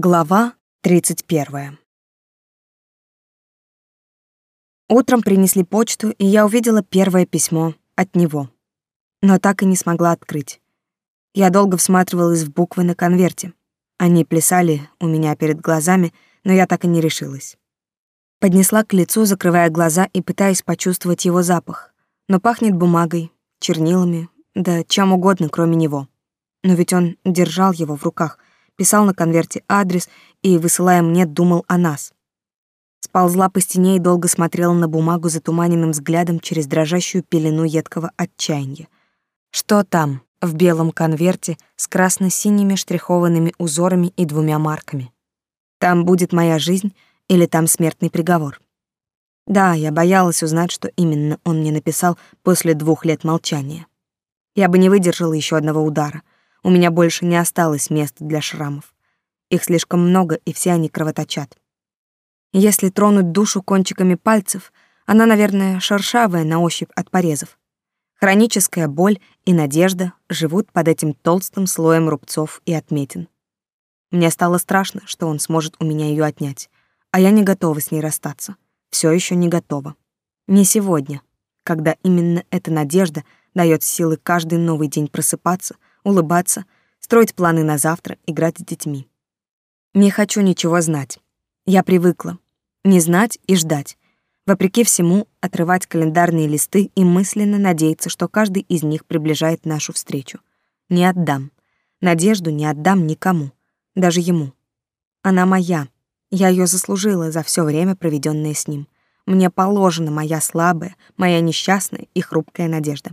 Глава 31. Утром принесли почту, и я увидела первое письмо от него. Но так и не смогла открыть. Я долго всматривалась в буквы на конверте. Они плясали у меня перед глазами, но я так и не решилась. Поднесла к лицу, закрывая глаза и пытаясь почувствовать его запах. Но пахнет бумагой, чернилами, да чем угодно, кроме него. Но ведь он держал его в руках — писал на конверте адрес и, высылая мне, думал о нас. Сползла по стене и долго смотрела на бумагу затуманенным взглядом через дрожащую пелену едкого отчаяния. Что там, в белом конверте с красно-синими штрихованными узорами и двумя марками? Там будет моя жизнь или там смертный приговор? Да, я боялась узнать, что именно он мне написал после двух лет молчания. Я бы не выдержала еще одного удара — у меня больше не осталось места для шрамов. Их слишком много, и все они кровоточат. Если тронуть душу кончиками пальцев, она, наверное, шершавая на ощупь от порезов. Хроническая боль и надежда живут под этим толстым слоем рубцов и отметин. Мне стало страшно, что он сможет у меня ее отнять, а я не готова с ней расстаться. Все еще не готова. Не сегодня, когда именно эта надежда дает силы каждый новый день просыпаться — улыбаться, строить планы на завтра, играть с детьми. Не хочу ничего знать. Я привыкла. Не знать и ждать. Вопреки всему, отрывать календарные листы и мысленно надеяться, что каждый из них приближает нашу встречу. Не отдам. Надежду не отдам никому. Даже ему. Она моя. Я ее заслужила за все время, проведенное с ним. Мне положена моя слабая, моя несчастная и хрупкая надежда.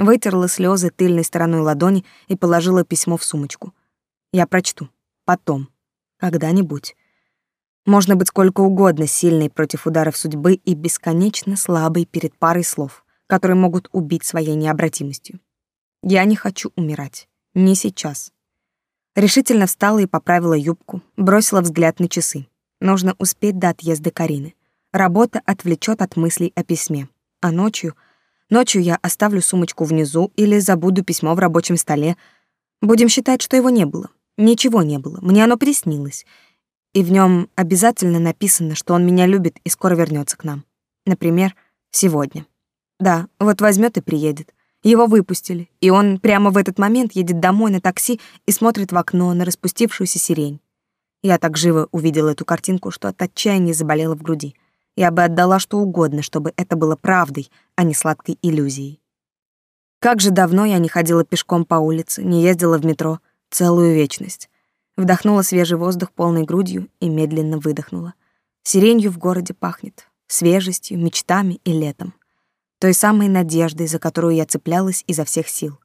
Вытерла слезы тыльной стороной ладони и положила письмо в сумочку. Я прочту. Потом. Когда-нибудь. Можно быть сколько угодно сильной против ударов судьбы и бесконечно слабой перед парой слов, которые могут убить своей необратимостью. Я не хочу умирать. Не сейчас. Решительно встала и поправила юбку, бросила взгляд на часы. Нужно успеть до отъезда Карины. Работа отвлечет от мыслей о письме. А ночью — Ночью я оставлю сумочку внизу или забуду письмо в рабочем столе. Будем считать, что его не было. Ничего не было. Мне оно приснилось. И в нем обязательно написано, что он меня любит и скоро вернется к нам. Например, сегодня. Да, вот возьмет и приедет. Его выпустили, и он прямо в этот момент едет домой на такси и смотрит в окно на распустившуюся сирень. Я так живо увидела эту картинку, что от отчаяния заболела в груди. Я бы отдала что угодно, чтобы это было правдой, а не сладкой иллюзией. Как же давно я не ходила пешком по улице, не ездила в метро, целую вечность. Вдохнула свежий воздух полной грудью и медленно выдохнула. Сиренью в городе пахнет, свежестью, мечтами и летом. Той самой надеждой, за которую я цеплялась изо всех сил.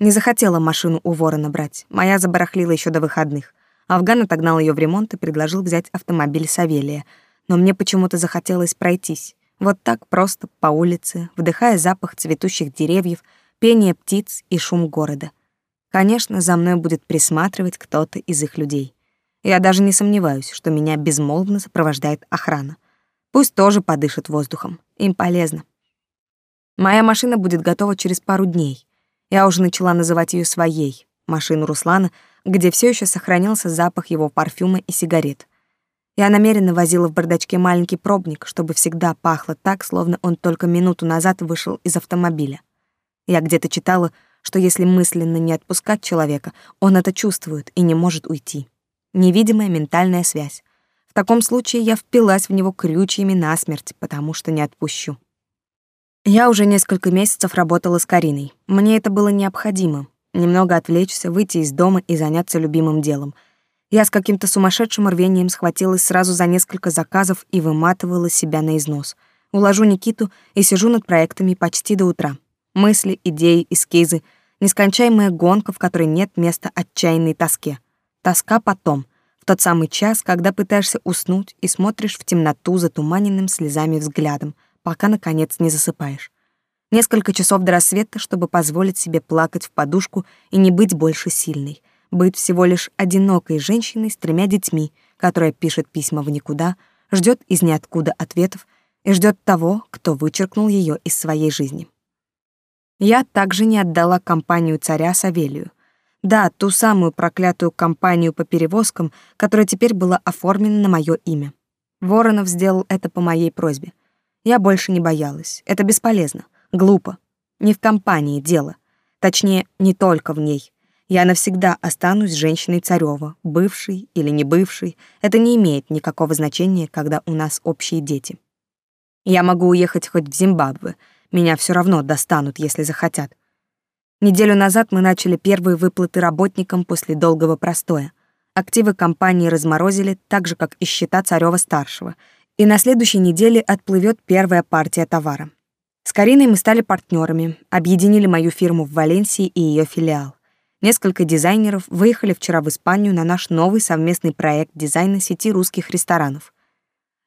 Не захотела машину у ворона брать, моя забарахлила еще до выходных. Афган отогнал ее в ремонт и предложил взять автомобиль Савелия — но мне почему-то захотелось пройтись. Вот так просто по улице, вдыхая запах цветущих деревьев, пение птиц и шум города. Конечно, за мной будет присматривать кто-то из их людей. Я даже не сомневаюсь, что меня безмолвно сопровождает охрана. Пусть тоже подышит воздухом. Им полезно. Моя машина будет готова через пару дней. Я уже начала называть ее своей, машину Руслана, где все еще сохранился запах его парфюма и сигарет. Я намеренно возила в бардачке маленький пробник, чтобы всегда пахло так, словно он только минуту назад вышел из автомобиля. Я где-то читала, что если мысленно не отпускать человека, он это чувствует и не может уйти. Невидимая ментальная связь. В таком случае я впилась в него крючьями насмерть, потому что не отпущу. Я уже несколько месяцев работала с Кариной. Мне это было необходимо. Немного отвлечься, выйти из дома и заняться любимым делом — я с каким-то сумасшедшим рвением схватилась сразу за несколько заказов и выматывала себя на износ. Уложу Никиту и сижу над проектами почти до утра. Мысли, идеи, эскизы, нескончаемая гонка, в которой нет места отчаянной тоске. Тоска потом, в тот самый час, когда пытаешься уснуть и смотришь в темноту затуманенным слезами взглядом, пока, наконец, не засыпаешь. Несколько часов до рассвета, чтобы позволить себе плакать в подушку и не быть больше сильной — быть всего лишь одинокой женщиной с тремя детьми, которая пишет письма в никуда, ждет из ниоткуда ответов и ждет того, кто вычеркнул ее из своей жизни. Я также не отдала компанию царя Савелию. Да, ту самую проклятую компанию по перевозкам, которая теперь была оформлена на мое имя. Воронов сделал это по моей просьбе. Я больше не боялась. Это бесполезно, глупо. Не в компании дело. Точнее, не только в ней. Я навсегда останусь женщиной Царёва, бывшей или не бывшей. Это не имеет никакого значения, когда у нас общие дети. Я могу уехать хоть в Зимбабве. Меня все равно достанут, если захотят. Неделю назад мы начали первые выплаты работникам после долгого простоя. Активы компании разморозили, так же, как и счета Царёва-старшего, и на следующей неделе отплывет первая партия товара. С Кариной мы стали партнерами, объединили мою фирму в Валенсии и ее филиал. Несколько дизайнеров выехали вчера в Испанию на наш новый совместный проект дизайна сети русских ресторанов.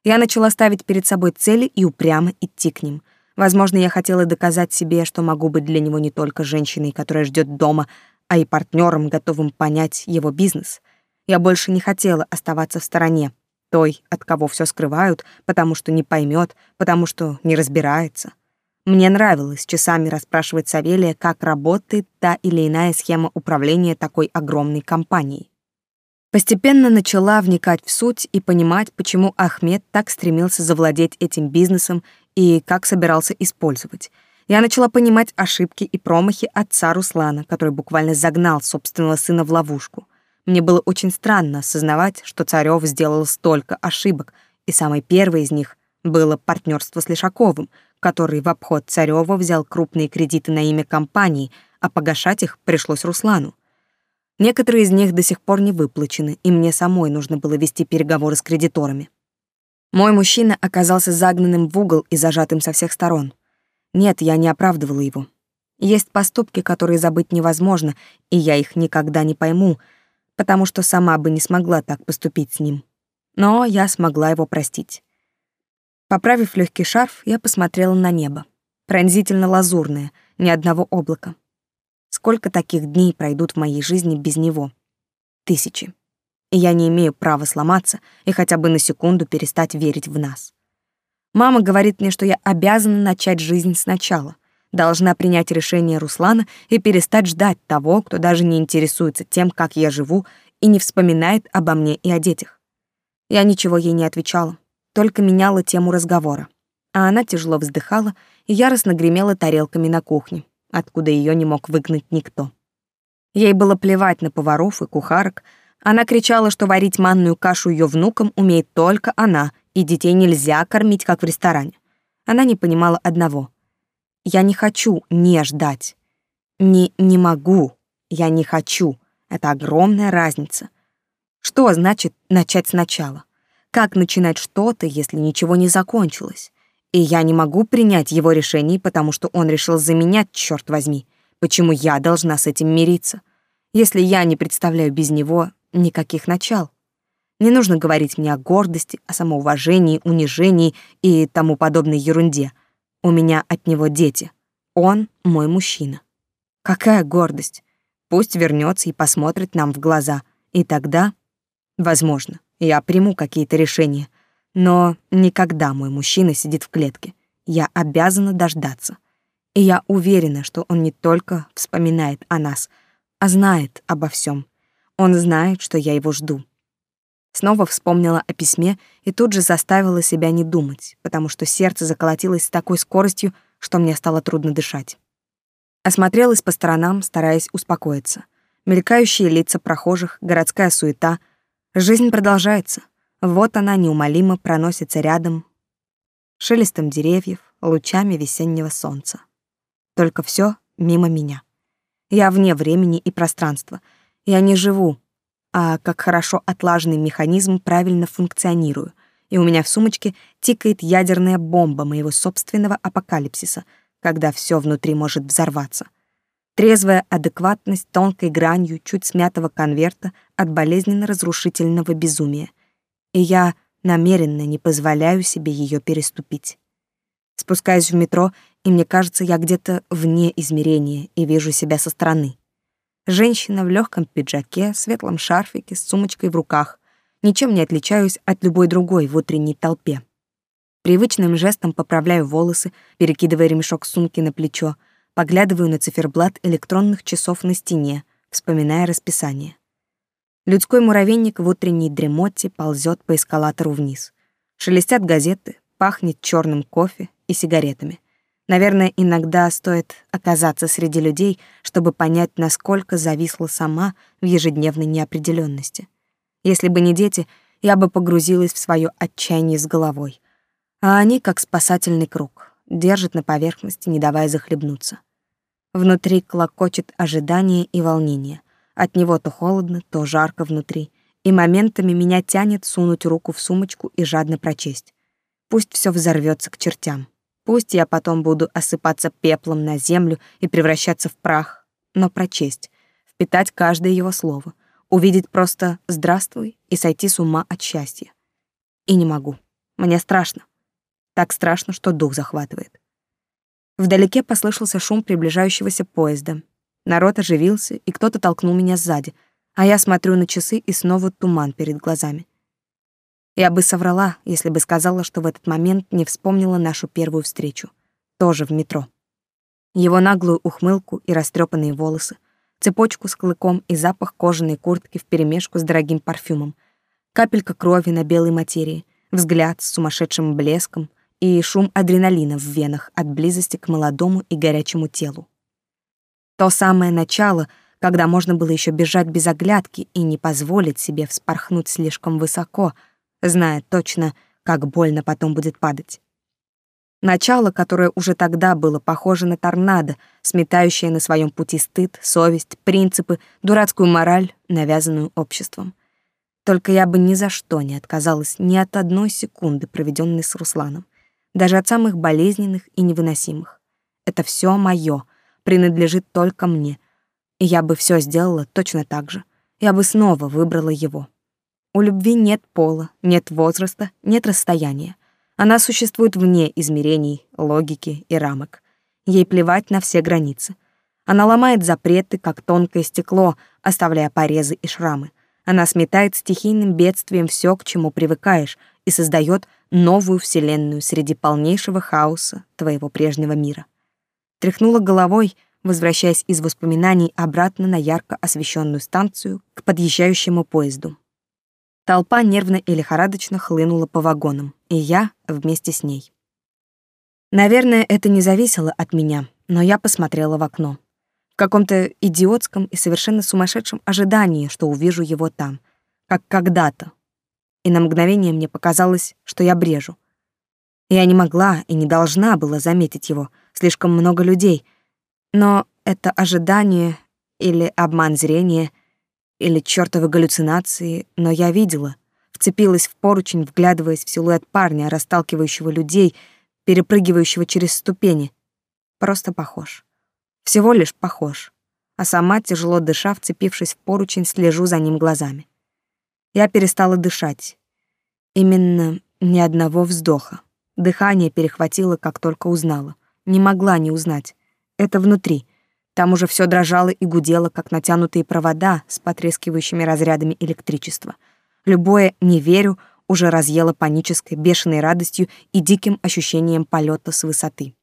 Я начала ставить перед собой цели и упрямо идти к ним. Возможно, я хотела доказать себе, что могу быть для него не только женщиной, которая ждет дома, а и партнером, готовым понять его бизнес. Я больше не хотела оставаться в стороне, той, от кого все скрывают, потому что не поймет, потому что не разбирается. Мне нравилось часами расспрашивать Савелия, как работает та или иная схема управления такой огромной компанией. Постепенно начала вникать в суть и понимать, почему Ахмед так стремился завладеть этим бизнесом и как собирался использовать. Я начала понимать ошибки и промахи отца Руслана, который буквально загнал собственного сына в ловушку. Мне было очень странно осознавать, что Царёв сделал столько ошибок, и самой первой из них было партнерство с Лешаковым, который в обход Царёва взял крупные кредиты на имя компании, а погашать их пришлось Руслану. Некоторые из них до сих пор не выплачены, и мне самой нужно было вести переговоры с кредиторами. Мой мужчина оказался загнанным в угол и зажатым со всех сторон. Нет, я не оправдывала его. Есть поступки, которые забыть невозможно, и я их никогда не пойму, потому что сама бы не смогла так поступить с ним. Но я смогла его простить. Поправив легкий шарф, я посмотрела на небо. Пронзительно лазурное, ни одного облака. Сколько таких дней пройдут в моей жизни без него? Тысячи. И я не имею права сломаться и хотя бы на секунду перестать верить в нас. Мама говорит мне, что я обязана начать жизнь сначала, должна принять решение Руслана и перестать ждать того, кто даже не интересуется тем, как я живу, и не вспоминает обо мне и о детях. Я ничего ей не отвечала, только меняла тему разговора. А она тяжело вздыхала и яростно гремела тарелками на кухне откуда ее не мог выгнать никто. Ей было плевать на поваров и кухарок. Она кричала, что варить манную кашу ее внукам умеет только она, и детей нельзя кормить, как в ресторане. Она не понимала одного. Я не хочу не ждать. Не не могу. Я не хочу. Это огромная разница. Что значит начать сначала? Как начинать что-то, если ничего не закончилось? И я не могу принять его решение, потому что он решил заменять, черт возьми. Почему я должна с этим мириться? Если я не представляю без него никаких начал. Не нужно говорить мне о гордости, о самоуважении, унижении и тому подобной ерунде. У меня от него дети. Он мой мужчина. Какая гордость? Пусть вернется и посмотрит нам в глаза. И тогда, возможно, я приму какие-то решения. Но никогда мой мужчина сидит в клетке. Я обязана дождаться. И я уверена, что он не только вспоминает о нас, а знает обо всем. Он знает, что я его жду. Снова вспомнила о письме и тут же заставила себя не думать, потому что сердце заколотилось с такой скоростью, что мне стало трудно дышать. Осмотрелась по сторонам, стараясь успокоиться. Мелькающие лица прохожих, городская суета. Жизнь продолжается — вот она неумолимо проносится рядом, шелестом деревьев, лучами весеннего солнца. Только все мимо меня. Я вне времени и пространства. Я не живу, а как хорошо отлаженный механизм правильно функционирую, и у меня в сумочке тикает ядерная бомба моего собственного апокалипсиса, когда все внутри может взорваться. Трезвая адекватность тонкой гранью чуть смятого конверта от болезненно-разрушительного безумия — и я намеренно не позволяю себе ее переступить. Спускаюсь в метро, и мне кажется, я где-то вне измерения и вижу себя со стороны. Женщина в легком пиджаке, светлом шарфике, с сумочкой в руках. Ничем не отличаюсь от любой другой в утренней толпе. Привычным жестом поправляю волосы, перекидывая ремешок сумки на плечо, поглядываю на циферблат электронных часов на стене, вспоминая расписание. Людской муравейник в утренней дремоте ползет по эскалатору вниз. Шелестят газеты, пахнет черным кофе и сигаретами. Наверное, иногда стоит оказаться среди людей, чтобы понять, насколько зависла сама в ежедневной неопределенности. Если бы не дети, я бы погрузилась в свое отчаяние с головой. А они, как спасательный круг, держат на поверхности, не давая захлебнуться. Внутри клокочет ожидание и волнение. От него то холодно, то жарко внутри, и моментами меня тянет сунуть руку в сумочку и жадно прочесть. Пусть все взорвется к чертям. Пусть я потом буду осыпаться пеплом на землю и превращаться в прах, но прочесть, впитать каждое его слово, увидеть просто «здравствуй» и сойти с ума от счастья. И не могу. Мне страшно. Так страшно, что дух захватывает. Вдалеке послышался шум приближающегося поезда, Народ оживился, и кто-то толкнул меня сзади, а я смотрю на часы и снова туман перед глазами. Я бы соврала, если бы сказала, что в этот момент не вспомнила нашу первую встречу, тоже в метро. Его наглую ухмылку и растрепанные волосы, цепочку с клыком и запах кожаной куртки вперемешку с дорогим парфюмом, капелька крови на белой материи, взгляд с сумасшедшим блеском и шум адреналина в венах от близости к молодому и горячему телу. То самое начало, когда можно было еще бежать без оглядки и не позволить себе вспорхнуть слишком высоко, зная точно, как больно потом будет падать. Начало, которое уже тогда было похоже на торнадо, сметающее на своем пути стыд, совесть, принципы, дурацкую мораль, навязанную обществом. Только я бы ни за что не отказалась ни от одной секунды, проведенной с Русланом, даже от самых болезненных и невыносимых. Это все мое — принадлежит только мне. И я бы все сделала точно так же. Я бы снова выбрала его. У любви нет пола, нет возраста, нет расстояния. Она существует вне измерений, логики и рамок. Ей плевать на все границы. Она ломает запреты, как тонкое стекло, оставляя порезы и шрамы. Она сметает стихийным бедствием все, к чему привыкаешь, и создает новую вселенную среди полнейшего хаоса твоего прежнего мира тряхнула головой, возвращаясь из воспоминаний обратно на ярко освещенную станцию к подъезжающему поезду. Толпа нервно и лихорадочно хлынула по вагонам, и я вместе с ней. Наверное, это не зависело от меня, но я посмотрела в окно. В каком-то идиотском и совершенно сумасшедшем ожидании, что увижу его там, как когда-то. И на мгновение мне показалось, что я брежу. Я не могла и не должна была заметить его — слишком много людей. Но это ожидание или обман зрения, или чёртовы галлюцинации, но я видела, вцепилась в поручень, вглядываясь в силуэт парня, расталкивающего людей, перепрыгивающего через ступени. Просто похож. Всего лишь похож. А сама, тяжело дыша, вцепившись в поручень, слежу за ним глазами. Я перестала дышать. Именно ни одного вздоха. Дыхание перехватило, как только узнала. Не могла не узнать. Это внутри. Там уже все дрожало и гудело, как натянутые провода с потрескивающими разрядами электричества. Любое «не верю» уже разъело панической, бешеной радостью и диким ощущением полета с высоты.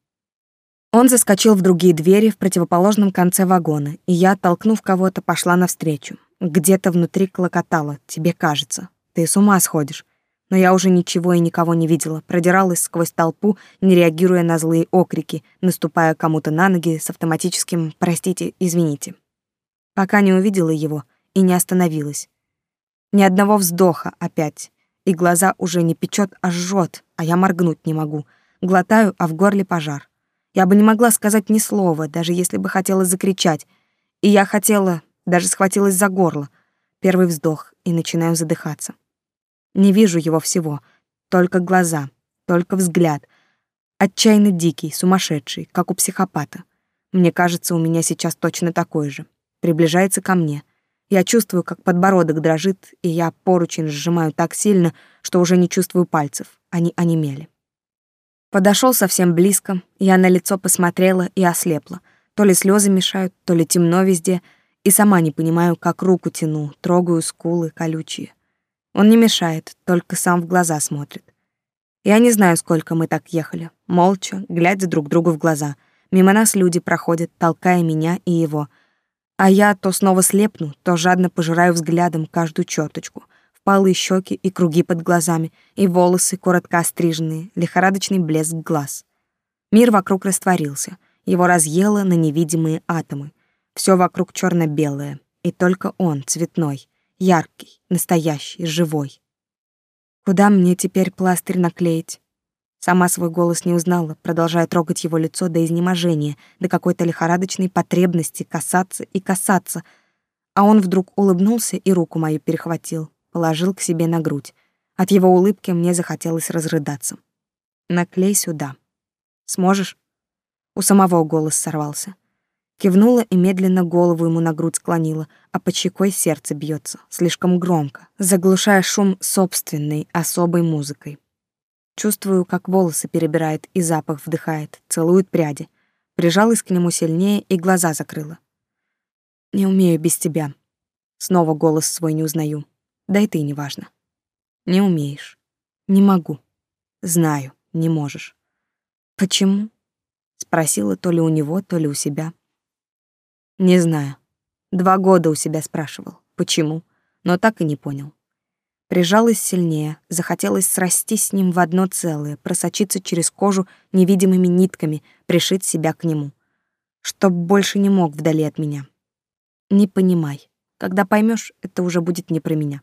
Он заскочил в другие двери в противоположном конце вагона, и я, толкнув кого-то, пошла навстречу. Где-то внутри клокотало, тебе кажется. Ты с ума сходишь но я уже ничего и никого не видела, продиралась сквозь толпу, не реагируя на злые окрики, наступая кому-то на ноги с автоматическим «простите, извините». Пока не увидела его и не остановилась. Ни одного вздоха опять, и глаза уже не печет, а жжет, а я моргнуть не могу. Глотаю, а в горле пожар. Я бы не могла сказать ни слова, даже если бы хотела закричать. И я хотела, даже схватилась за горло. Первый вздох, и начинаю задыхаться. Не вижу его всего, только глаза, только взгляд. Отчаянно дикий, сумасшедший, как у психопата. Мне кажется, у меня сейчас точно такой же. Приближается ко мне. Я чувствую, как подбородок дрожит, и я поручень сжимаю так сильно, что уже не чувствую пальцев. Они онемели. Подошел совсем близко, я на лицо посмотрела и ослепла. То ли слезы мешают, то ли темно везде, и сама не понимаю, как руку тяну, трогаю скулы колючие. Он не мешает, только сам в глаза смотрит. Я не знаю, сколько мы так ехали, молча, глядя друг другу в глаза. Мимо нас люди проходят, толкая меня и его. А я то снова слепну, то жадно пожираю взглядом каждую черточку, впалые щеки и круги под глазами, и волосы коротко остриженные, лихорадочный блеск глаз. Мир вокруг растворился, его разъело на невидимые атомы. Все вокруг черно белое и только он цветной, яркий, настоящий, живой. Куда мне теперь пластырь наклеить? Сама свой голос не узнала, продолжая трогать его лицо до изнеможения, до какой-то лихорадочной потребности касаться и касаться. А он вдруг улыбнулся и руку мою перехватил, положил к себе на грудь. От его улыбки мне захотелось разрыдаться. «Наклей сюда. Сможешь?» У самого голос сорвался. Кивнула и медленно голову ему на грудь склонила, а под щекой сердце бьется, слишком громко, заглушая шум собственной, особой музыкой. Чувствую, как волосы перебирает и запах вдыхает, целует пряди. Прижалась к нему сильнее и глаза закрыла. «Не умею без тебя». Снова голос свой не узнаю. Да и ты не важно. «Не умеешь». «Не могу». «Знаю, не можешь». «Почему?» Спросила то ли у него, то ли у себя. Не знаю. Два года у себя спрашивал, почему, но так и не понял. Прижалась сильнее, захотелось срастись с ним в одно целое, просочиться через кожу невидимыми нитками, пришить себя к нему. Чтоб больше не мог вдали от меня. Не понимай. Когда поймешь, это уже будет не про меня.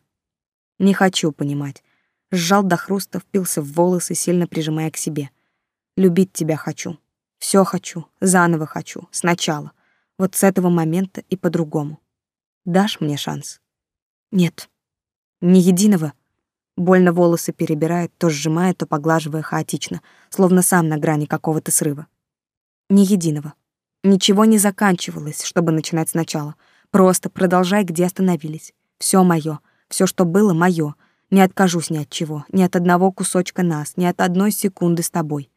Не хочу понимать. Сжал до хруста, впился в волосы, сильно прижимая к себе. Любить тебя хочу. Все хочу, заново хочу, сначала. Вот с этого момента и по-другому. Дашь мне шанс? Нет. Ни единого. Больно волосы перебирает, то сжимает, то поглаживая хаотично, словно сам на грани какого-то срыва. Ни единого. Ничего не заканчивалось, чтобы начинать сначала. Просто продолжай, где остановились. Все моё, все, что было, моё. Не откажусь ни от чего, ни от одного кусочка нас, ни от одной секунды с тобой.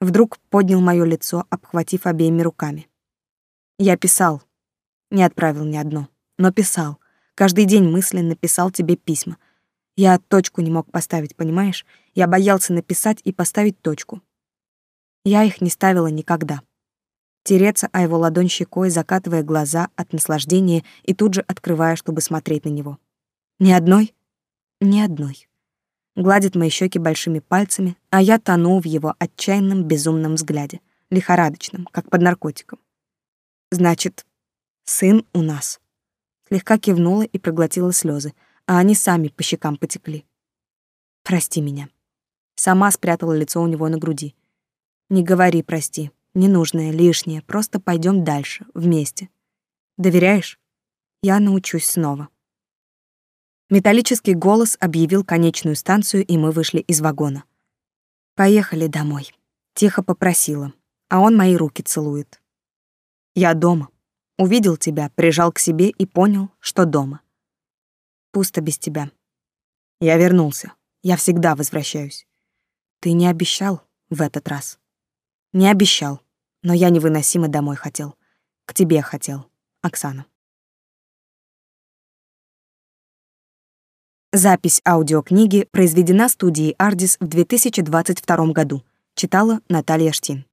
Вдруг поднял моё лицо, обхватив обеими руками. Я писал. Не отправил ни одно, но писал. Каждый день мысленно писал тебе письма. Я точку не мог поставить, понимаешь? Я боялся написать и поставить точку. Я их не ставила никогда. Тереться о его ладонь щекой, закатывая глаза от наслаждения и тут же открывая, чтобы смотреть на него. Ни одной? Ни одной. Гладит мои щеки большими пальцами, а я тону в его отчаянном безумном взгляде, лихорадочном, как под наркотиком. Значит, сын у нас. Слегка кивнула и проглотила слезы, а они сами по щекам потекли. Прости меня. Сама спрятала лицо у него на груди. Не говори прости, ненужное, лишнее, просто пойдем дальше, вместе. Доверяешь? Я научусь снова. Металлический голос объявил конечную станцию, и мы вышли из вагона. Поехали домой. Тихо попросила, а он мои руки целует. Я дома. Увидел тебя, прижал к себе и понял, что дома. Пусто без тебя. Я вернулся. Я всегда возвращаюсь. Ты не обещал в этот раз. Не обещал, но я невыносимо домой хотел. К тебе хотел, Оксана. Запись аудиокниги произведена студией Ardis в 2022 году. Читала Наталья Штин.